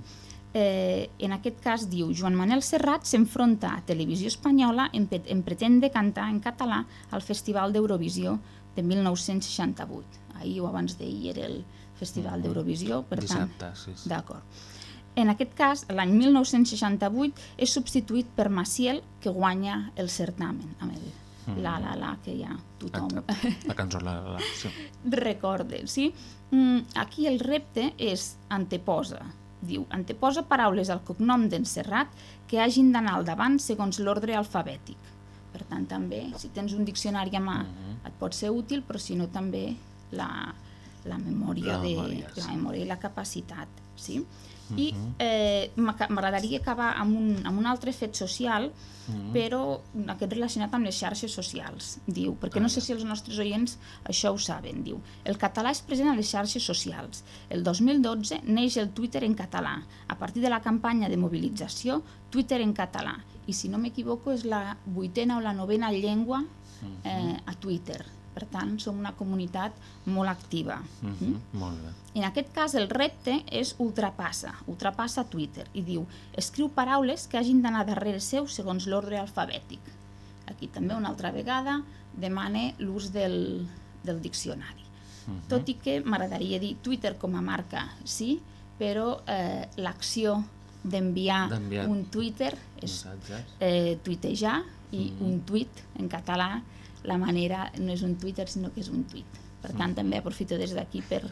Eh, en aquest cas diu Joan Manel Serrat s'enfronta a Televisió Espanyola en, en pretendre cantar en català al Festival d'Eurovisió de 1968. Ahir o abans d'ahir era el Festival d'Eurovisió, per tant... Dissabte, sí, sí. D'acord. En aquest cas, l'any 1968 és substituït per Maciel, que guanya el certamen, amb el Mm. la la la que ja tothom La cançó la, la, la sí. *laughs* recorda. Sí? Mm, aquí el repte és anteposa. Diu, anteposa paraules al cognom d'en Serrat que hagin d'anar al davant segons l'ordre alfabètic. Per tant, també, si tens un diccionari a mà, Mhm. et pot ser útil, però si no, també la, la memòria, La de, memòria, la sí. memòria i la capacitat. Sí? I eh, m'agradaria acabar amb un, amb un altre fet social, Mhm. però aquest relacionat amb les xarxes socials. Diu, perquè no sé si els nostres oients això ho saben, diu, el català és present a les xarxes socials. El 2012 neix el Twitter en català, a partir de la campanya de mobilització Twitter en català. I si no m'equivoco és la vuitena o la novena llengua eh, a Twitter. Per tant, som una comunitat molt activa. Uh -huh. Molt bé. En aquest cas, el repte és ultrapassa, ultrapassa Twitter, i diu, escriu paraules que hagin d'anar darrere seu segons l'ordre alfabètic. Aquí també, una altra vegada, demana l'ús del, del diccionari. Mhm. Tot i que m'agradaria dir Twitter com a marca, sí, però eh, l'acció d'enviar un Twitter és Missatges. eh, tuitejar i Mhm. un tuit en català la manera no és un Twitter sinó que és un tuit. Per tant Mhm. també aprofito des d'aquí per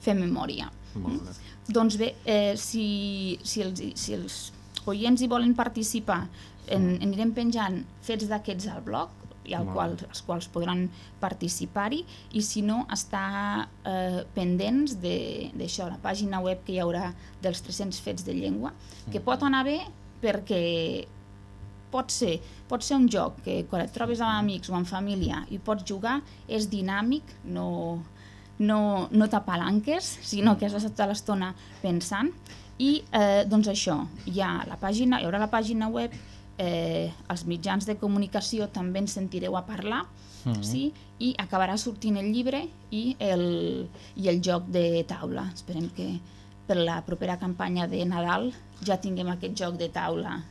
fer memòria. Molt bé. doncs bé, eh, si, si, els, si els oients hi volen participar en, anirem penjant fets d'aquests al blog i al qual, els quals podran participar-hi. I si no, estar eh, pendents de- d'això, la pàgina web que hi haurà dels 300 fets de llengua, que pot anar bé perquè pot ser, pot ser un joc que quan et trobes amb amics o amb família i pots jugar, és dinàmic, no, no, no t'apalanques, sinó que has estat tota l'estona pensant. I eh, doncs això, hi ha la pàgina, hi haurà la pàgina web, eh, els mitjans de comunicació també ens sentireu a parlar, Mhm. sí? i acabarà sortint el llibre i el, i el joc de taula. Esperem que per la propera campanya de Nadal ja tinguem aquest joc de taula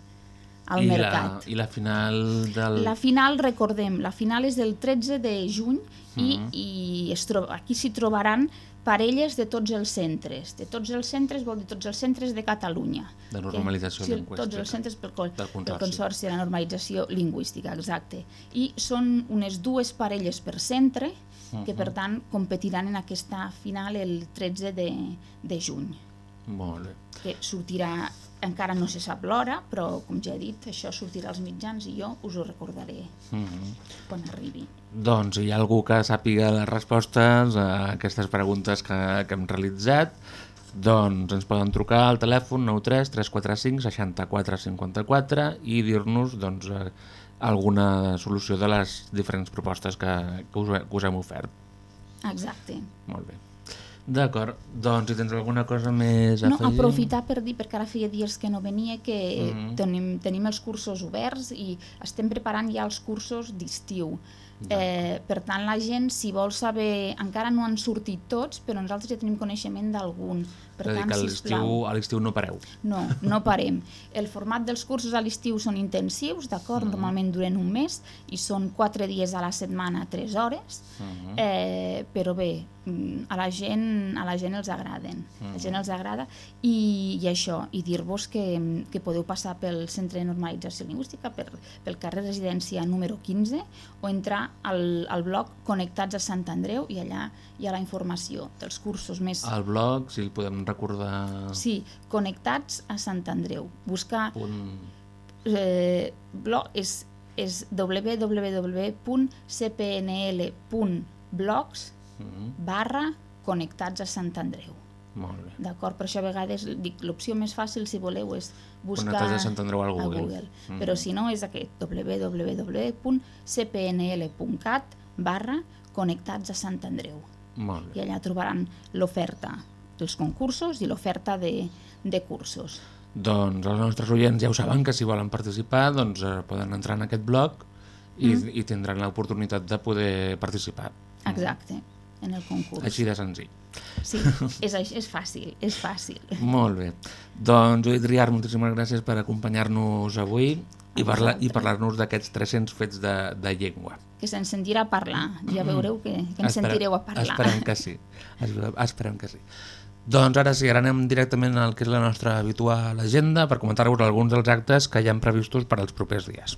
al I mercat. La, I la final del... La final, recordem, la final és del 13 de juny i, Mhm. i es troba, aquí s'hi trobaran parelles de tots els centres. De tots els centres vol dir tots els centres de Catalunya. De normalització sí, lingüística. Tots els centres per, col, Del consorci. del Consorci de la Normalització Lingüística, exacte. I són unes dues parelles per centre que, Mhm. per tant, competiran en aquesta final el 13 de, de juny Molt bé. que sortirà, encara no se sap l'hora, però com ja he dit, això sortirà als mitjans i jo us ho recordaré Mhm. quan arribi. Doncs hi ha algú que sàpiga les respostes a aquestes preguntes que, que hem realitzat, doncs ens poden trucar al telèfon 93 345 64 54 i dir-nos doncs, eh, alguna solució de les diferents propostes que, que, us, que us hem ofert. Exacte. Molt bé. D'acord, doncs si tens alguna cosa més a No, afegir... aprofitar per dir, perquè ara feia dies que no venia, que Mhm. tenim, tenim els cursos oberts i estem preparant ja els cursos d'estiu. Eh, per tant, la gent, si vol saber, encara no han sortit tots, però nosaltres ja tenim coneixement d'algun. Per És a dir, tant, que a l'estiu no pareu. no, no parem. El format dels cursos a l'estiu són intensius, d'acord? Normalment duren un mes i són quatre dies a la setmana, tres hores, eh, però bé, mm, a la gent, a la gent els agraden. A la gent els agrada i, i això, i dir-vos que, que podeu passar pel Centre de Normalització Lingüística, per, pel carrer Residència número 15 o entrar al, al blog Connectats a Sant Andreu i allà hi ha la informació dels cursos més... Al blog, si el podem recordar... Sí, Connectats a Sant Andreu. Buscar Punt... eh, blog és, és www.cpnl.blogs Mhm. barra Connectats a Sant Andreu. Molt bé. D'acord? Per això a vegades dic, l'opció més fàcil, si voleu, és buscar a Sant Andreu al Google. A Google. Mhm. Però si no, és aquest, www.cpnl.cat barra Connectats a Sant Andreu. I allà trobaran l'oferta dels concursos i l'oferta de, de cursos. Doncs els nostres oients ja ho saben que si volen participar doncs eh, poden entrar en aquest blog i, Mm. i tindran l'oportunitat de poder participar. Exacte, en el concurs. Així de senzill. Sí, *laughs* és, és fàcil, és fàcil. Molt bé. Doncs, Judit Riar, moltíssimes gràcies per acompanyar-nos avui i, parla, i parlar-nos d'aquests 300 fets de, de llengua. Que se'n sentirà a parlar. Ja veureu que, que ens Espera- sentireu a parlar. Esperem que sí. Espe- Esperem que sí. Doncs ara sí, ara anem directament al que és la nostra habitual agenda per comentar-vos alguns dels actes que hi ha previstos per als propers dies.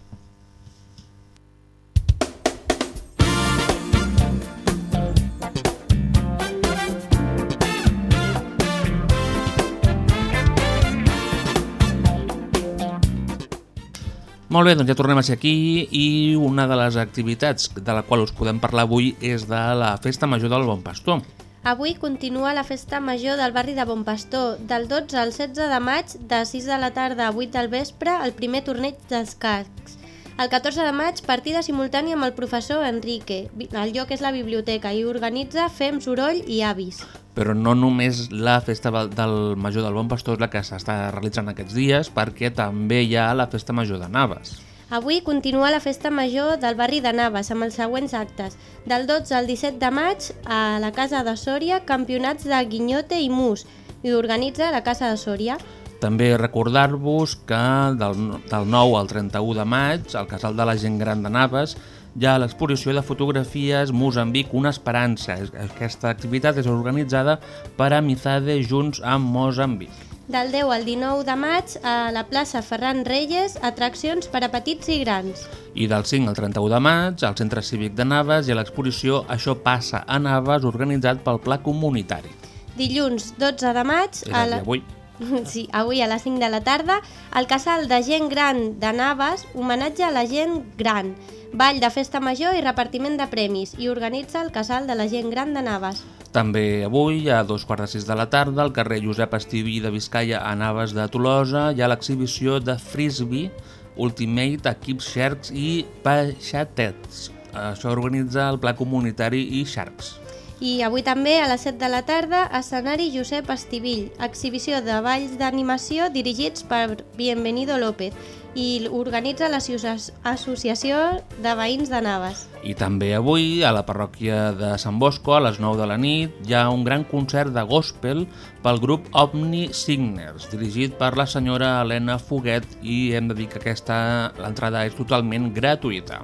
Molt bé, doncs ja tornem a ser aquí i una de les activitats de la qual us podem parlar avui és de la Festa Major del Bon Pastor. Avui continua la festa major del barri de Bon Pastor, del 12 al 16 de maig, de 6 de la tarda a 8 del vespre, el primer torneig d'escacs. El 14 de maig, partida simultània amb el professor Enrique. El lloc és la biblioteca i organitza Fem Soroll i Avis. Però no només la Festa del Major del Bon Pastor és la que s'està realitzant aquests dies, perquè també hi ha la Festa Major de Naves. Avui continua la festa major del barri de Naves amb els següents actes. Del 12 al 17 de maig a la Casa de Sòria, campionats de guinyote i mus i organitza la Casa de Sòria. També recordar-vos que del, del 9 al 31 de maig, al Casal de la Gent Gran de Naves, hi ha l'exposició de fotografies Moçambic, una esperança. Aquesta activitat és organitzada per Amizade Junts amb Moçambic. Del 10 al 19 de maig a la plaça Ferran Reyes, atraccions per a petits i grans. I del 5 al 31 de maig, al Centre Cívic de Naves, hi ha l'exposició Això passa a Naves, organitzat pel Pla Comunitari. Dilluns 12 de maig És a dir, avui. *laughs* Sí, avui a les 5 de la tarda, al casal de gent gran de Naves, homenatge a la gent gran, ball de festa major i repartiment de premis, i organitza el casal de la gent gran de Naves. També avui, a dos quarts de sis de la tarda, al carrer Josep Estiví de Vizcaya a Naves de Tolosa, hi ha l'exhibició de Frisbee, Ultimate, Equips Sharks i Peixatets. Això organitza el Pla Comunitari i Sharks. I avui també, a les 7 de la tarda, escenari Josep Estivill, exhibició de balls d'animació dirigits per Bienvenido López i organitza l'Associació de Veïns de Naves. I també avui, a la parròquia de Sant Bosco, a les 9 de la nit, hi ha un gran concert de gospel pel grup Omni Signers, dirigit per la senyora Helena Foguet, i hem de dir que aquesta l'entrada és totalment gratuïta.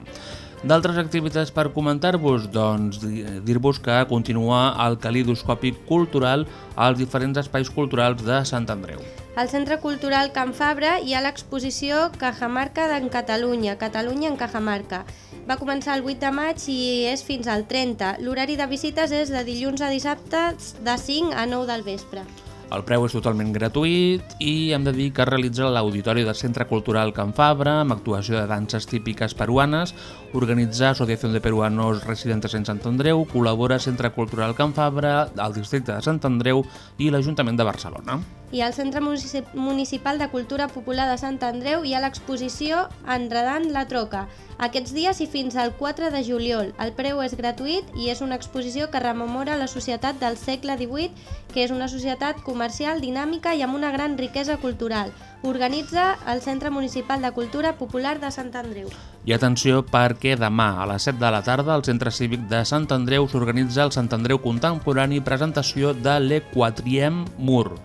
D'altres activitats per comentar-vos? Doncs di- dir-vos que continua el calidoscopi cultural als diferents espais culturals de Sant Andreu. Al Centre Cultural Can Fabra hi ha l'exposició Cajamarca en Catalunya, Catalunya en Cajamarca. Va començar el 8 de maig i és fins al 30. L'horari de visites és de dilluns a dissabte de 5 a 9 del vespre. El preu és totalment gratuït i hem de dir que es realitza l'Auditori del Centre Cultural Can Fabra amb actuació de danses típiques peruanes, organitza Associació de Peruanos Residentes en Sant Andreu, col·labora Centre Cultural Can Fabra, el districte de Sant Andreu i l'Ajuntament de Barcelona. I al Centre Munici- Municipal de Cultura Popular de Sant Andreu hi ha l'exposició Enredant la Troca. Aquests dies i fins al 4 de juliol. El preu és gratuït i és una exposició que rememora la societat del segle XVIII, que és una societat comercial, dinàmica i amb una gran riquesa cultural. Organitza el Centre Municipal de Cultura Popular de Sant Andreu. I atenció perquè demà a les 7 de la tarda al Centre Cívic de Sant Andreu s'organitza el Sant Andreu Contemporani presentació de l'Equatriem Mur.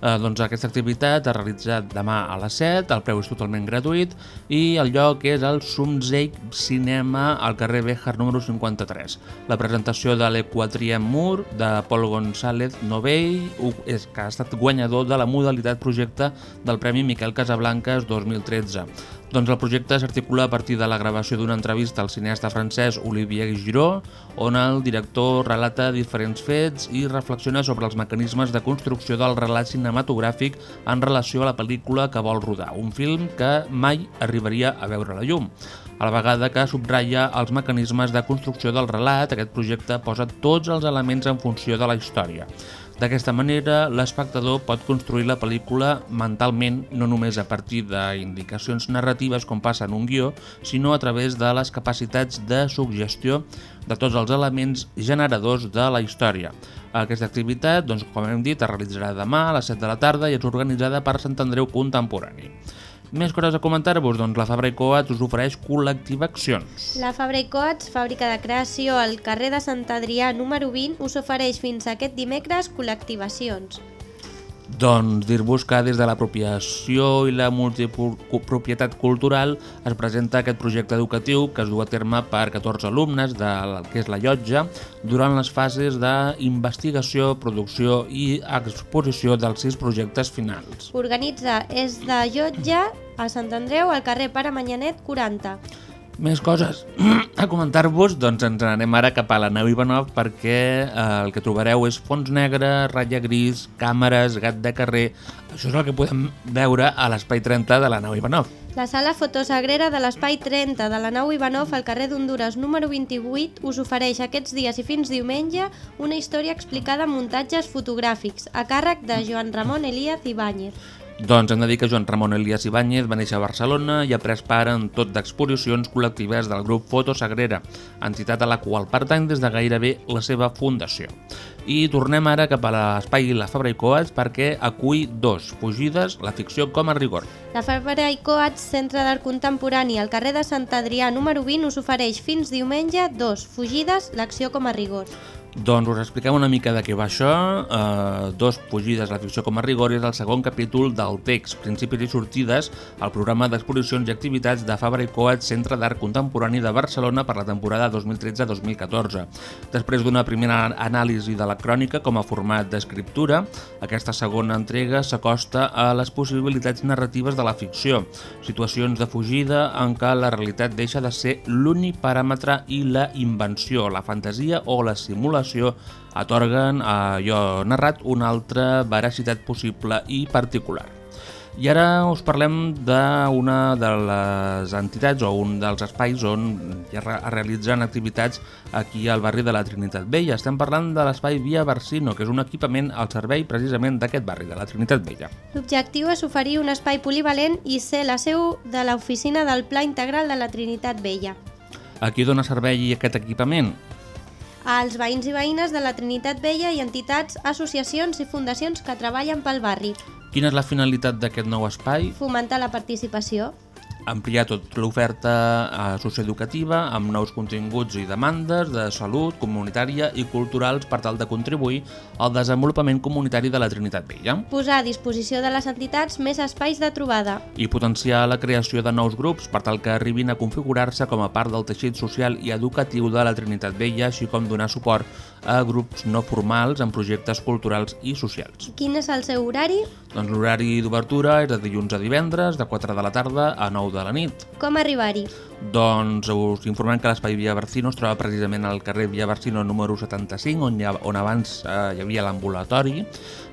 Eh, doncs aquesta activitat es realitza demà a les 7, el preu és totalment gratuït i el lloc és el Sumzeig Cinema al carrer Béjar número 53. La presentació de l'Equatriem Mur de Pol González Novell és que ha estat guanyador de la modalitat projecte del Premi Miquel Casablancas 2013. Doncs el projecte s'articula a partir de la gravació d'una entrevista al cineasta francès Olivier Giró, on el director relata diferents fets i reflexiona sobre els mecanismes de construcció del relat cinematogràfic en relació a la pel·lícula que vol rodar, un film que mai arribaria a veure la llum. A la vegada que subratlla els mecanismes de construcció del relat, aquest projecte posa tots els elements en funció de la història. D'aquesta manera, l'espectador pot construir la pel·lícula mentalment no només a partir d'indicacions narratives com passa en un guió, sinó a través de les capacitats de suggestió de tots els elements generadors de la història. Aquesta activitat, doncs, com hem dit, es realitzarà demà a les 7 de la tarda i és organitzada per Sant Andreu Contemporani. Més coses a comentar-vos, doncs la Fabra i Coats us ofereix col·lectiva accions. La Fabra i Coats, fàbrica de creació al carrer de Sant Adrià número 20, us ofereix fins aquest dimecres col·lectivacions. Doncs dir-vos que des de l'apropiació i la multipropietat cultural es presenta aquest projecte educatiu que es du a terme per 14 alumnes del que és la llotja durant les fases d'investigació, producció i exposició dels sis projectes finals. Organitza és de Llotja a Sant Andreu al carrer Pare Manyanet 40. Més coses *clears throat* a comentar-vos, doncs ens n'anem ara cap a la nau Ivanov perquè eh, el que trobareu és fons negre, ratlla gris, càmeres, gat de carrer... Això és el que podem veure a l'espai 30 de la nau Ivanov. La sala fotosagrera de l'Espai 30 de la nau Ivanov al carrer d'Honduras número 28 us ofereix aquests dies i fins diumenge una història explicada amb muntatges fotogràfics a càrrec de Joan Ramon Elíaz Ibáñez. Doncs hem de dir que Joan Ramon Elias Ibáñez va néixer a Barcelona i ha pres part en tot d'exposicions col·lectives del grup Fotosagrera, entitat a la qual pertany des de gairebé la seva fundació. I tornem ara cap a l'espai La Fabra i Coats perquè acull dos, Fugides, la ficció com a rigor. La Fabra i Coats, Centre d'Art Contemporani al carrer de Sant Adrià número 20 us ofereix fins diumenge dos, Fugides, l'acció com a rigor. Doncs us expliquem una mica de què va això. Uh, dos fugides, la ficció com a rigor, és el segon capítol del text, Principis i sortides, al programa d'exposicions i activitats de Fabra i Coats, Centre d'Art Contemporani de Barcelona per la temporada 2013-2014. Després d'una primera anàlisi de la crònica com a format d'escriptura, aquesta segona entrega s'acosta a les possibilitats narratives de la ficció, situacions de fugida en què la realitat deixa de ser l'únic paràmetre i la invenció, la fantasia o la simulació atorguen a allò narrat una altra veracitat possible i particular. I ara us parlem d'una de les entitats o un dels espais on ja es realitzen activitats aquí al barri de la Trinitat Vella. Estem parlant de l'espai Via Barsino, que és un equipament al servei precisament d'aquest barri, de la Trinitat Vella. L'objectiu és oferir un espai polivalent i ser la seu de l'oficina del Pla Integral de la Trinitat Vella. A qui dona servei aquest equipament? Als veïns i veïnes de la Trinitat Vella i entitats, associacions i fundacions que treballen pel barri. Quina és la finalitat d'aquest nou espai? Fomentar la participació. Ampliar tot l'oferta eh, socioeducativa amb nous continguts i demandes de salut, comunitària i culturals per tal de contribuir al desenvolupament comunitari de la Trinitat Vella Posar a disposició de les entitats més espais de trobada. i potenciar la creació de nous grups per tal que arribin a configurar-se com a part del teixit social i educatiu de la Trinitat Vella, així com donar suport a grups no formals en projectes culturals i socials. Quin és el seu horari? Doncs l'horari d'obertura és de dilluns a divendres, de 4 de la tarda a 9 de la nit. Com arribar-hi? Doncs us informem que l'espai Via Barcino es troba precisament al carrer Via Barcino número 75, on, ha, on abans eh, hi havia l'ambulatori,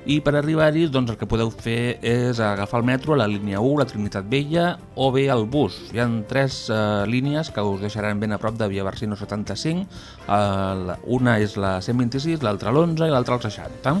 i per arribar-hi doncs, el que podeu fer és agafar el metro a la línia 1, la Trinitat Vella, o bé el bus. Hi ha tres eh, línies que us deixaran ben a prop de Via Barcino 75, eh, una és la 126, l'altra l'11 i l'altra el 60.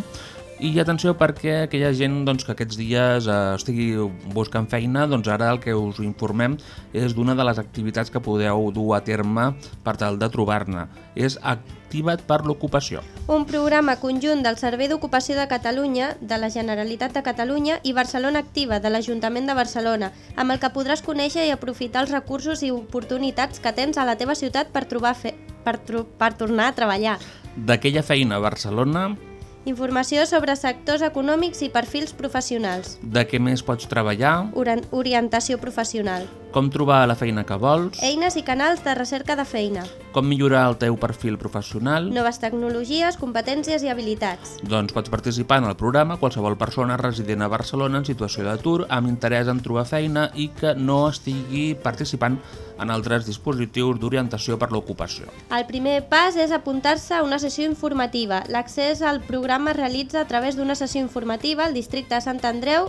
I atenció perquè aquella gent doncs, que aquests dies eh, estigui buscant feina, doncs ara el que us informem és d'una de les activitats que podeu dur a terme per tal de trobar-ne. És Activa't per l'ocupació. Un programa conjunt del Servei d'Ocupació de Catalunya, de la Generalitat de Catalunya i Barcelona Activa, de l'Ajuntament de Barcelona, amb el que podràs conèixer i aprofitar els recursos i oportunitats que tens a la teva ciutat per, trobar fe... per, tro... per tornar a treballar. D'aquella feina a Barcelona, Informació sobre sectors econòmics i perfils professionals. de què més pots treballar, Orientació professional. Com trobar la feina que vols, Eines i canals de recerca de feina. com millorar el teu perfil professional... Noves tecnologies, competències i habilitats. Doncs pots participar en el programa qualsevol persona resident a Barcelona en situació d'atur amb interès en trobar feina i que no estigui participant en altres dispositius d'orientació per l'ocupació. El primer pas és apuntar-se a una sessió informativa. L'accés al programa es realitza a través d'una sessió informativa al districte de Sant Andreu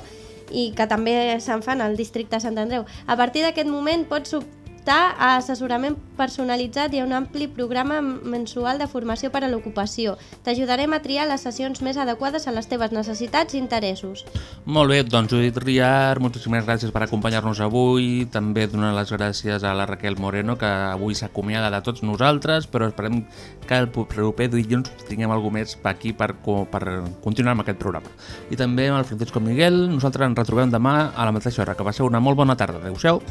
i que també se'n fan al districte Sant Andreu. A partir d'aquest moment pots optar a assessorament personalitzat i a un ampli programa mensual de formació per a l'ocupació. T'ajudarem a triar les sessions més adequades a les teves necessitats i interessos. Molt bé, doncs Judit Riar, moltíssimes gràcies per acompanyar-nos avui. També donar les gràcies a la Raquel Moreno, que avui s'acomiada de tots nosaltres, però esperem que el proper dilluns tinguem alguna més per aquí per, per continuar amb aquest programa. I també amb el Francisco Miguel, nosaltres ens retrobem demà a la mateixa hora. Que va ser una molt bona tarda. Adéu-siau.